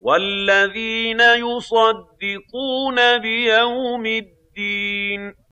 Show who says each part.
Speaker 1: وَالَّذِينَ يُصَدِّقُونَ بِيَوْمِ الدِّينِ